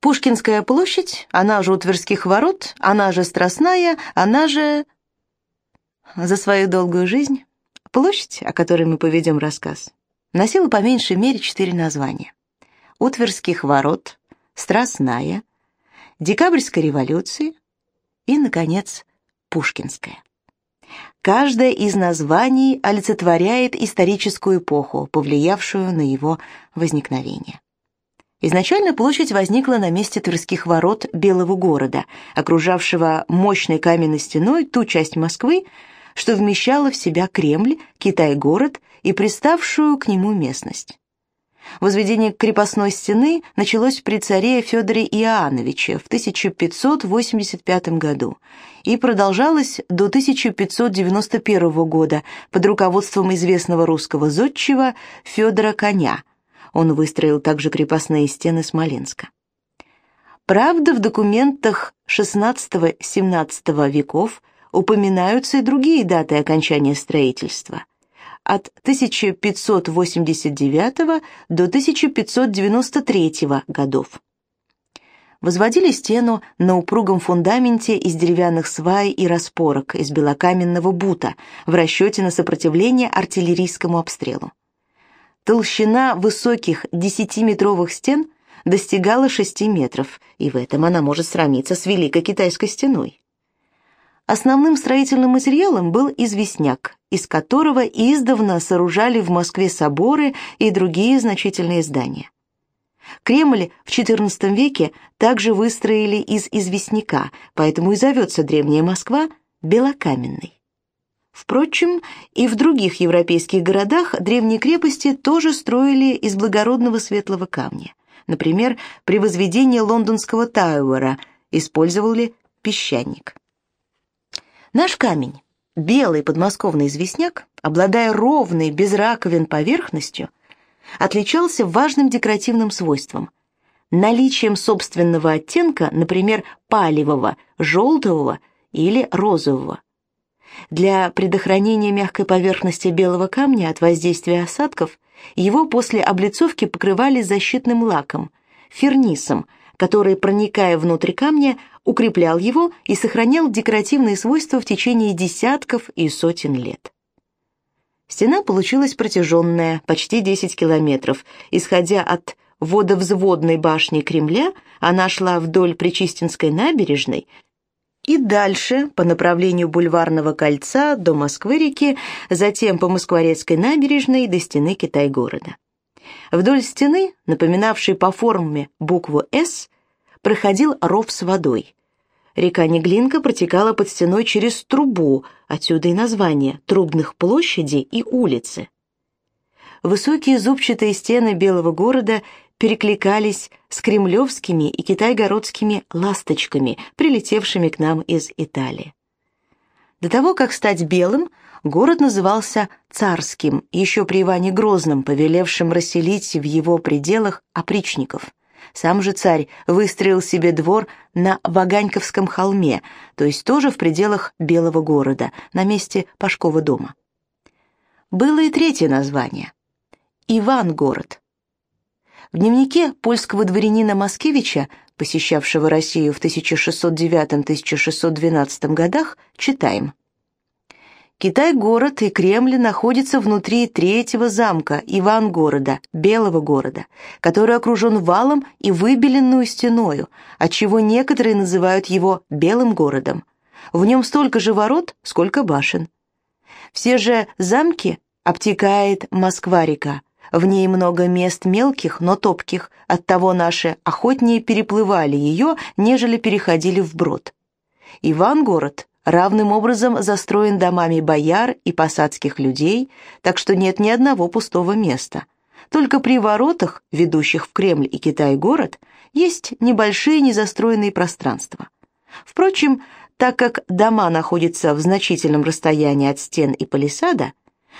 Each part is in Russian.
Пушкинская площадь, она же у Тверских ворот, она же Страстная, она же... За свою долгую жизнь площадь, о которой мы поведем рассказ, носила по меньшей мере четыре названия. У Тверских ворот, Страстная, Декабрьской революции и, наконец, Пушкинская. Каждое из названий олицетворяет историческую эпоху, повлиявшую на его возникновение. Изначально площадь возникла на месте Тверских ворот Белого города, окружавшего мощной каменной стеной ту часть Москвы, что вмещала в себя Кремль, Китай-город и приставшую к нему местность. Возведение крепостной стены началось при царе Федоре Иоанновиче в 1585 году и продолжалось до 1591 года под руководством известного русского зодчего Федора Коня. Он выстроил также крепостные стены Смоленска. Правда, в документах XVI-XVII веков упоминаются и другие даты окончания строительства от 1589 до 1593 годов. Возводили стену на упругом фундаменте из деревянных свай и распорок из белокаменного бута в расчете на сопротивление артиллерийскому обстрелу. Толщина высоких 10-метровых стен достигала 6 метров, и в этом она может сравниться с Великой Китайской стеной. Основным строительным материалом был известняк, из которого издавна сооружали в Москве соборы и другие значительные здания. Кремль в XIV веке также выстроили из известняка, поэтому и зовется древняя Москва белокаменной. Впрочем, и в других европейских городах древние крепости тоже строили из благородного светлого камня. Например, при возведении лондонского Тауэра использовали песчаник. Наш камень, белый подмосковный известняк, обладая ровной, без раковин поверхностью, отличался важным декоративным свойством – наличием собственного оттенка, например, палевого, желтого или розового. Для предохранения мягкой поверхности белого камня от воздействия осадков его после облицовки покрывали защитным лаком, фернисом, который, проникая внутрь камня, укреплял его и сохранял декоративные свойства в течение десятков и сотен лет. Стена получилась протяженная, почти 10 километров. Исходя от водовзводной башни Кремля, она шла вдоль Причистинской набережной и дальше по направлению Бульварного кольца до Москвы-реки, затем по Москворецкой набережной до стены Китай-города. Вдоль стены, напоминавшей по форме букву «С», проходил ров с водой. Река Неглинка протекала под стеной через трубу, отсюда и название трубных площадей и улицы. Высокие зубчатые стены Белого города перекликались с кремлевскими и китайгородскими ласточками, прилетевшими к нам из Италии. До того, как стать белым, город назывался Царским, еще при Иване Грозном, повелевшим расселить в его пределах опричников. Сам же царь выстроил себе двор на Ваганьковском холме, то есть тоже в пределах Белого города, на месте Пашкова дома. Было и третье название – Ивангород. В дневнике польского дворянина Маскевича, посещавшего Россию в 1609-1612 годах, читаем – Китай-город и Кремль находятся внутри третьего замка Ивангорода, Белого города, который окружен валом и выбеленную стеною, отчего некоторые называют его Белым городом. В нем столько же ворот, сколько башен. Все же замки обтекает Москва-река. В ней много мест мелких, но топких, оттого наши охотнее переплывали ее, нежели переходили вброд. Ивангород равным образом застроен домами бояр и посадских людей, так что нет ни одного пустого места. Только при воротах, ведущих в Кремль и Китай-город, есть небольшие незастроенные пространства. Впрочем, так как дома находятся в значительном расстоянии от стен и палисада,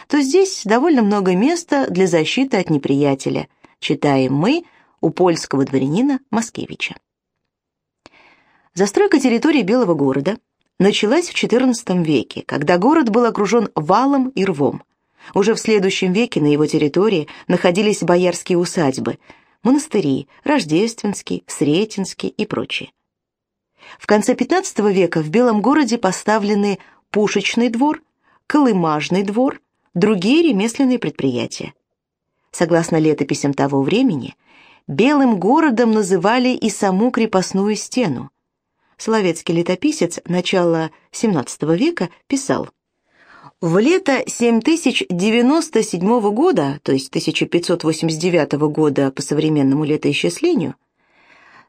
то здесь довольно много места для защиты от неприятеля, читаем мы у польского дворянина Маскевича. Застройка территории Белого города – началась в XIV веке, когда город был окружен валом и рвом. Уже в следующем веке на его территории находились боярские усадьбы. монастыри Рождественский, Сретенский и прочие. В конце XV века в Белом городе поставлены пушечный двор, колымажный двор, другие ремесленные предприятия. Согласно летописям того времени, Белым городом называли и саму крепостную стену. Словецкий летописец начала XVII века писал «В лето 7097 года, то есть 1589 года по современному летоисчислению,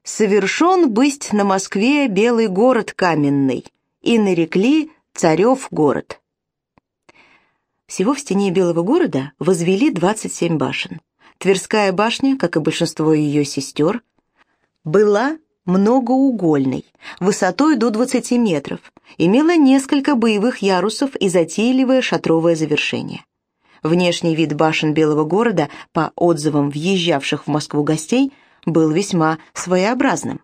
совершен бысть на Москве белый город каменный, и нарекли царев город». Всего в стене Белого города возвели 27 башен. Тверская башня, как и большинство ее сестер, была многоугольной, высотой до 20 метров, имела несколько боевых ярусов и затейливое шатровое завершение. Внешний вид башен Белого города, по отзывам въезжавших в Москву гостей, был весьма своеобразным.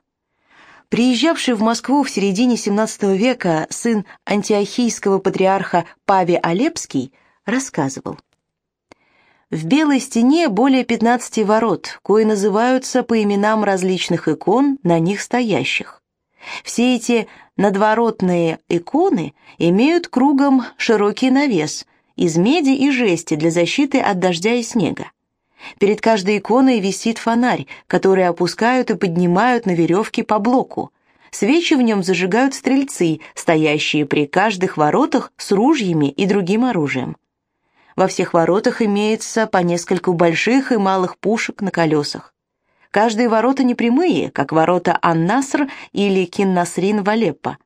Приезжавший в Москву в середине XVII века сын антиохийского патриарха Паве Алепский – рассказывал. В Белой стене более 15 ворот, кои называются по именам различных икон, на них стоящих. Все эти надворотные иконы имеют кругом широкий навес из меди и жести для защиты от дождя и снега. Перед каждой иконой висит фонарь, который опускают и поднимают на веревке по блоку. Свечи в нем зажигают стрельцы, стоящие при каждых воротах с ружьями и другим оружием. Во всех воротах имеется по нескольку больших и малых пушек на колесах. Каждые ворота не прямые, как ворота Ан-Наср или Кин-Насрин в Алеппо,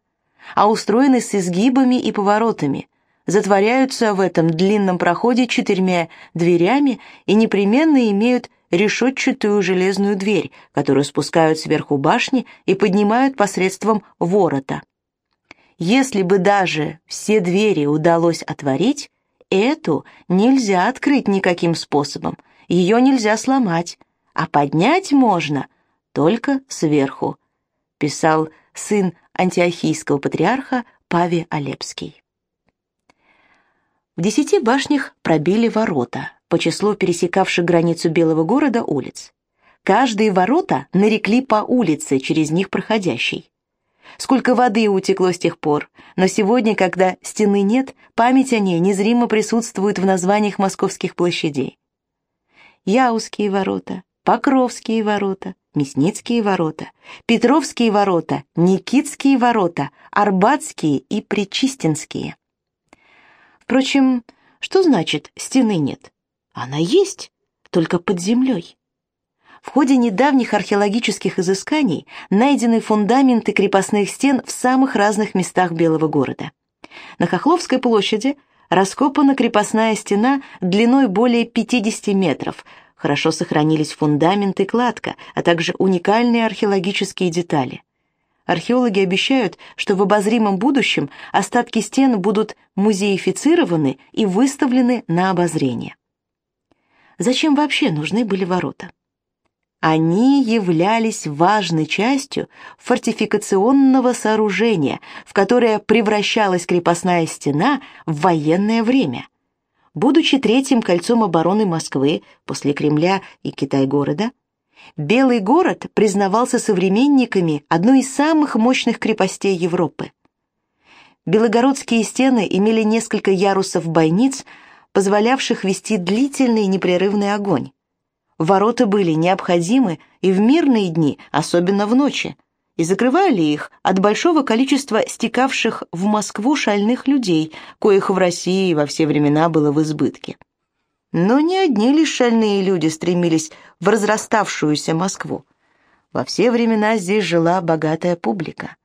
а устроены с изгибами и поворотами, затворяются в этом длинном проходе четырьмя дверями и непременно имеют решетчатую железную дверь, которую спускают сверху башни и поднимают посредством ворота. Если бы даже все двери удалось отворить, Эту нельзя открыть никаким способом, ее нельзя сломать, а поднять можно только сверху, писал сын антиохийского патриарха Паве Алепский. В десяти башнях пробили ворота по числу пересекавших границу Белого города улиц. Каждые ворота нарекли по улице, через них проходящей. Сколько воды утекло с тех пор, но сегодня, когда стены нет, память о ней незримо присутствует в названиях московских площадей. Яузские ворота, Покровские ворота, Мясницкие ворота, Петровские ворота, Никитские ворота, Арбатские и Причистинские. Впрочем, что значит «стены нет»? Она есть, только под землей. В ходе недавних археологических изысканий найдены фундаменты крепостных стен в самых разных местах Белого города. На Хохловской площади раскопана крепостная стена длиной более 50 метров, хорошо сохранились фундаменты кладка, а также уникальные археологические детали. Археологи обещают, что в обозримом будущем остатки стен будут музеифицированы и выставлены на обозрение. Зачем вообще нужны были ворота? Они являлись важной частью фортификационного сооружения, в которое превращалась крепостная стена в военное время. Будучи третьим кольцом обороны Москвы после Кремля и Китай-города, Белый город признавался современниками одной из самых мощных крепостей Европы. Белогородские стены имели несколько ярусов бойниц, позволявших вести длительный непрерывный огонь. Ворота были необходимы и в мирные дни, особенно в ночи, и закрывали их от большого количества стекавших в Москву шальных людей, коих в России во все времена было в избытке. Но не одни лишь шальные люди стремились в разраставшуюся Москву. Во все времена здесь жила богатая публика.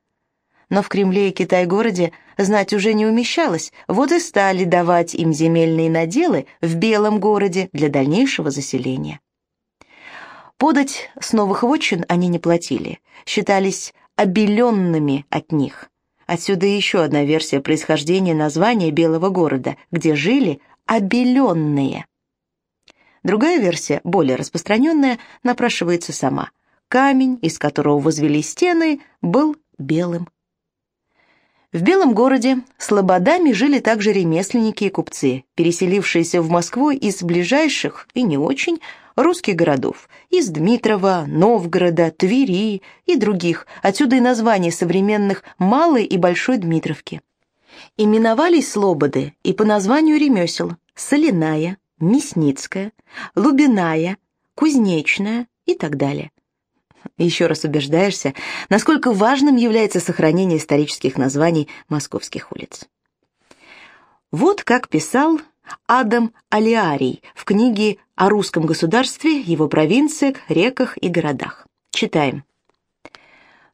Но в Кремле и Китай-городе знать уже не умещалось, вот и стали давать им земельные наделы в Белом городе для дальнейшего заселения. Подать с новых вотчин они не платили, считались обеленными от них. Отсюда еще одна версия происхождения названия Белого города, где жили обеленные. Другая версия, более распространенная, напрашивается сама. Камень, из которого возвели стены, был белым. В Белом городе слободами жили также ремесленники и купцы, переселившиеся в Москву из ближайших и не очень русских городов, из Дмитрова, Новгорода, Твери и других, отсюда и названия современных Малой и Большой Дмитровки. Именовались слободы и по названию ремесел Соляная, Мясницкая, Лубиная, Кузнечная и так далее. Еще раз убеждаешься, насколько важным является сохранение исторических названий московских улиц. Вот как писал Адам Алиарий в книге о русском государстве, его провинциях, реках и городах. Читаем.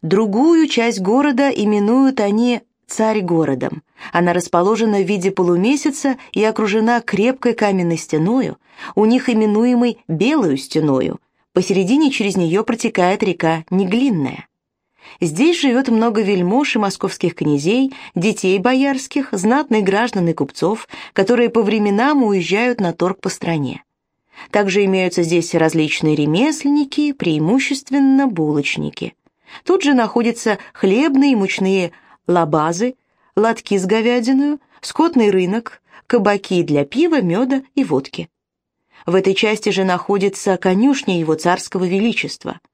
Другую часть города именуют они царь городом. Она расположена в виде полумесяца и окружена крепкой каменной стеною, у них именуемой Белую стеною. Посередине через нее протекает река Неглинная. Здесь живет много вельмож и московских князей, детей боярских, знатных граждан и купцов, которые по временам уезжают на торг по стране. Также имеются здесь различные ремесленники, преимущественно булочники. Тут же находятся хлебные и мучные лабазы, лотки с говядиной, скотный рынок, кабаки для пива, меда и водки. В этой части же находится конюшня его царского величества –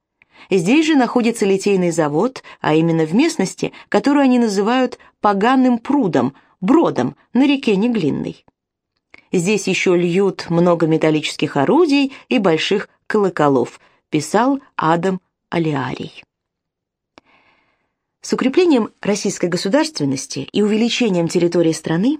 Здесь же находится литейный завод, а именно в местности, которую они называют «поганым прудом», бродом на реке Неглинной. Здесь еще льют много металлических орудий и больших колоколов, писал Адам Алиарий. С укреплением российской государственности и увеличением территории страны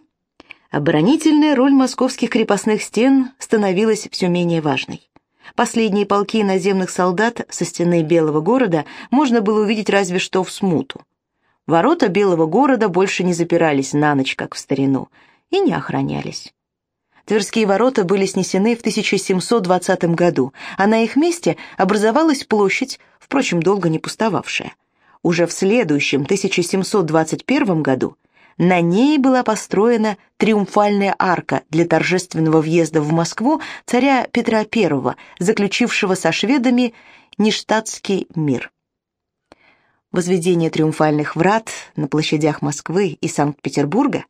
оборонительная роль московских крепостных стен становилась все менее важной. Последние полки наземных солдат со стены Белого города можно было увидеть разве что в смуту. Ворота Белого города больше не запирались на ночь, как в старину, и не охранялись. Тверские ворота были снесены в 1720 году, а на их месте образовалась площадь, впрочем, долго не пустовавшая. Уже в следующем, 1721 году, на ней была построена триумфальная арка для торжественного въезда в Москву царя Петра I, заключившего со шведами Ништадтский мир. Возведение триумфальных врат на площадях Москвы и Санкт-Петербурга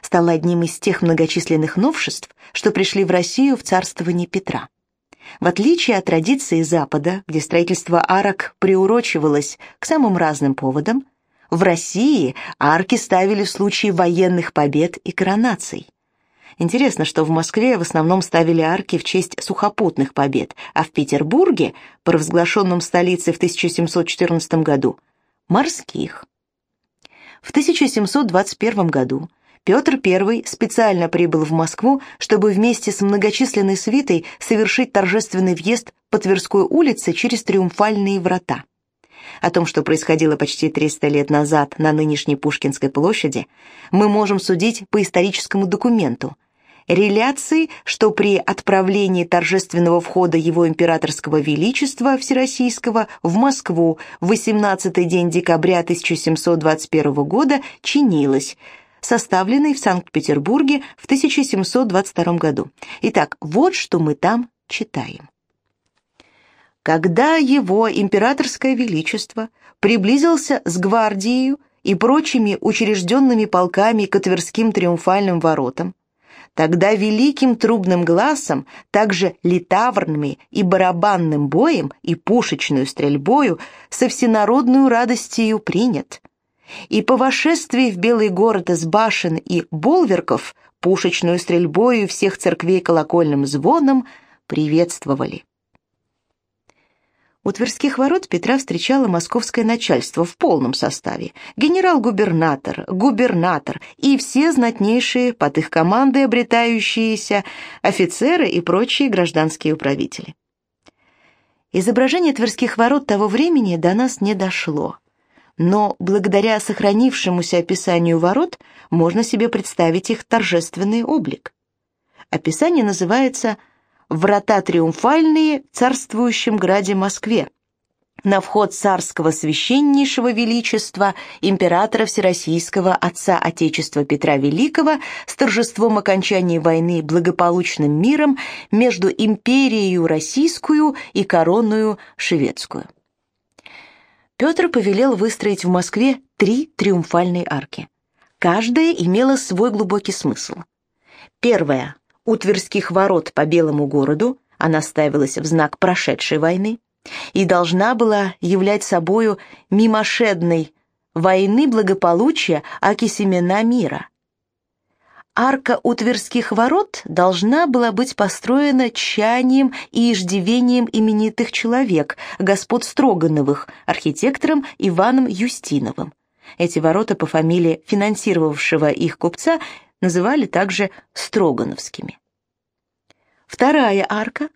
стало одним из тех многочисленных новшеств, что пришли в Россию в царствование Петра. В отличие от традиции Запада, где строительство арок приурочивалось к самым разным поводам, в России арки ставили в случае военных побед и коронаций. Интересно, что в Москве в основном ставили арки в честь сухопутных побед, а в Петербурге, провозглашенном столицей в 1714 году, морских. В 1721 году Петр I специально прибыл в Москву, чтобы вместе с многочисленной свитой совершить торжественный въезд по Тверской улице через Триумфальные врата. О том, что происходило почти 300 лет назад на нынешней Пушкинской площади, мы можем судить по историческому документу. Реляции, что при отправлении торжественного входа его императорского величества Всероссийского в Москву в 18-й день декабря 1721 года чинилось, составленный в Санкт-Петербурге в 1722 году. Итак, вот что мы там читаем. Когда его императорское величество приблизился с гвардией и прочими учрежденными полками к Тверским триумфальным воротам, тогда великим трубным глазом, также литаврными и барабанным боем и пушечную стрельбою со всенародную радостью принят. И по вошествии в Белый город из башен и болверков пушечную стрельбою всех церквей колокольным звоном приветствовали. У Тверских ворот Петра встречало московское начальство в полном составе. Генерал-губернатор, губернатор и все знатнейшие под их командой обретающиеся офицеры и прочие гражданские управители. Изображение Тверских ворот того времени до нас не дошло. Но благодаря сохранившемуся описанию ворот можно себе представить их торжественный облик. Описание называется «Связь» врата триумфальные в царствующем граде Москве, на вход царского священнейшего величества императора Всероссийского Отца Отечества Петра Великого с торжеством окончания войны благополучным миром между империей российскую и короною шведскую. Петр повелел выстроить в Москве три триумфальные арки. Каждая имела свой глубокий смысл. Первая у Тверских ворот по Белому городу, она ставилась в знак прошедшей войны и должна была являть собою мимошедной войны благополучия, аки семена мира. Арка у Тверских ворот должна была быть построена чаянием и иждивением именитых человек, господ Строгановых, архитектором Иваном Юстиновым. Эти ворота по фамилии финансировавшего их купца называли также Строгановскими. Вторая арка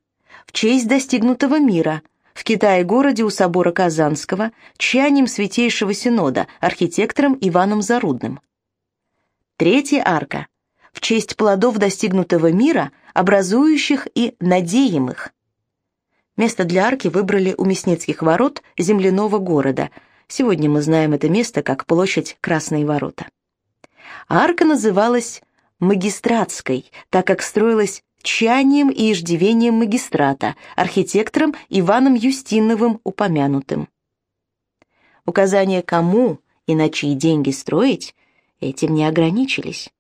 в честь достигнутого мира в Китае-городе у собора Казанского чаянием Святейшего Синода, архитектором Иваном Зарудным. Третья арка в честь плодов достигнутого мира, образующих и надеемых. Место для арки выбрали у Мясницких ворот земляного города. Сегодня мы знаем это место как площадь Красные ворота. Арка называлась Магистратской, так как строилась чаянием и иждивением магистрата, архитектором Иваном Юстиновым упомянутым. Указания кому и на чьи деньги строить этим не ограничились.